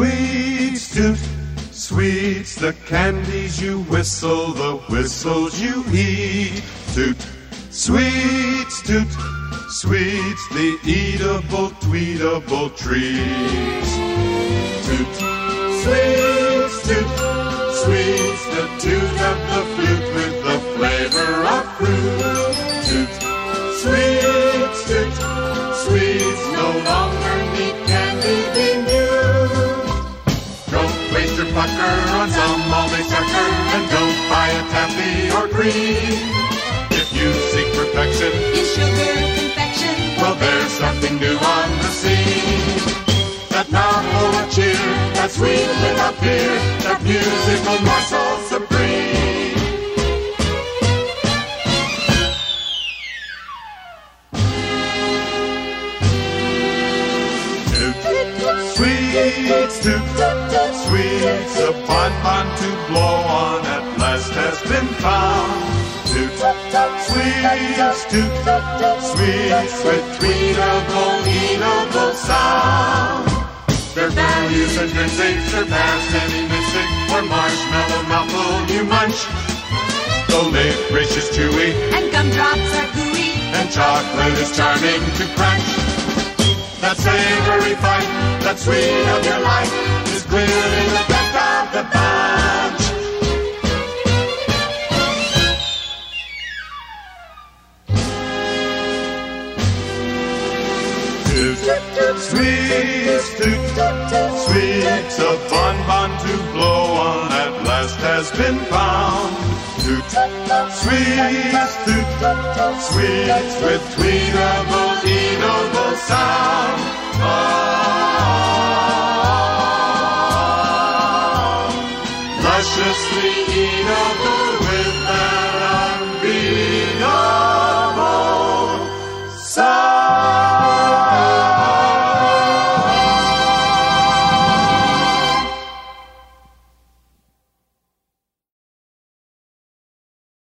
Sweets toot, sweets the candies you whistle, the whistles you eat. Toot, sweets toot, sweets the eatable, tweetable treats. Toot, sweets toot, sweets the toot of the pucker on some almond sucker, and don't buy a taffy or cream. If you seek perfection, In sugar confection, well, there's something new on the scene. That mouthful of cheer, that sweet without fear, that musical morsel Sweets, toot, sweets, a fine bonbon to blow on at last has been found. Toot, sweets, toot, sweets with tweetable, eatable sound. Their values intrinsic surpass any mystic or marshmallow mouthful you munch. The licorice is chewy and gumdrops are gooey. and chocolate is charming to crunch. That savory fight, that sweet of your life, is clearly the best of the bunch. Toot, sweets, a bonbon to blow on at last has been found. Toot, sweets with tweetable, eatable sound. precious the of the wind